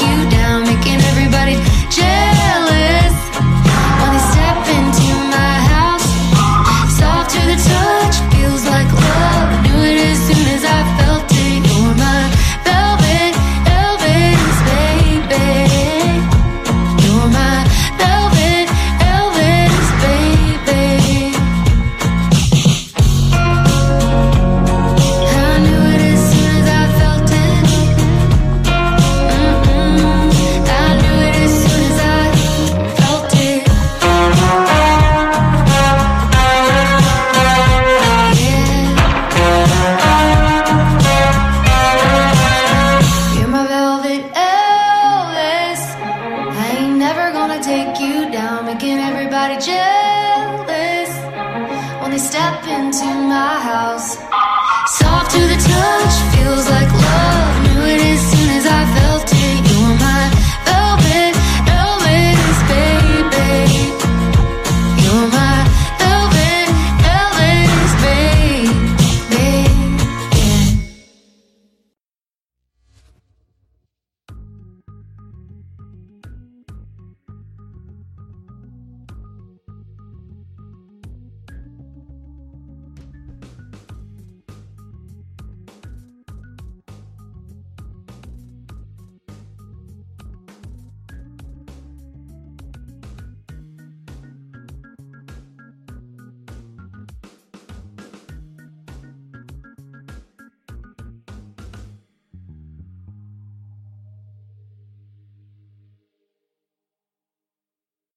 you jealous when they step into my house. Soft to